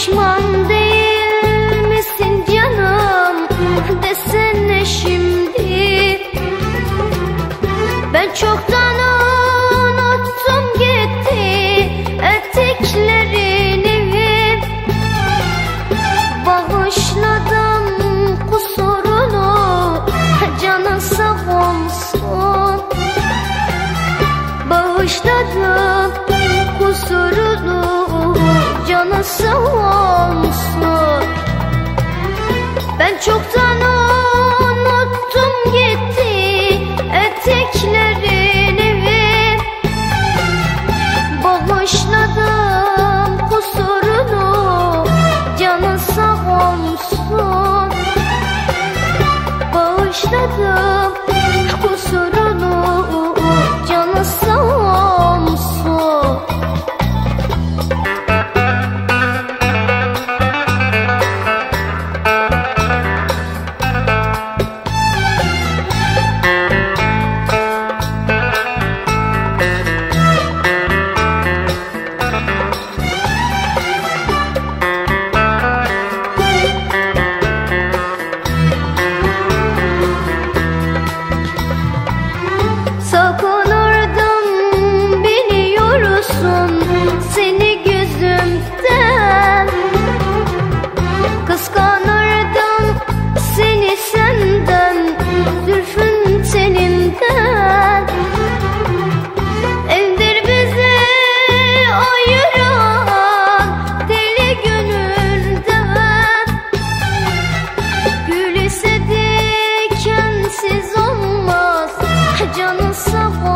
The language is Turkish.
Pişman değil misin canım desene şimdi? Ben çoktan unuttum gitti ötekli nasıl olmuşsun? Ben çoktan unuttum gitti eteklerini ve Bağışladım kusurunu. Canın sağ olmuşsun Bağışladım kusurunu. começou.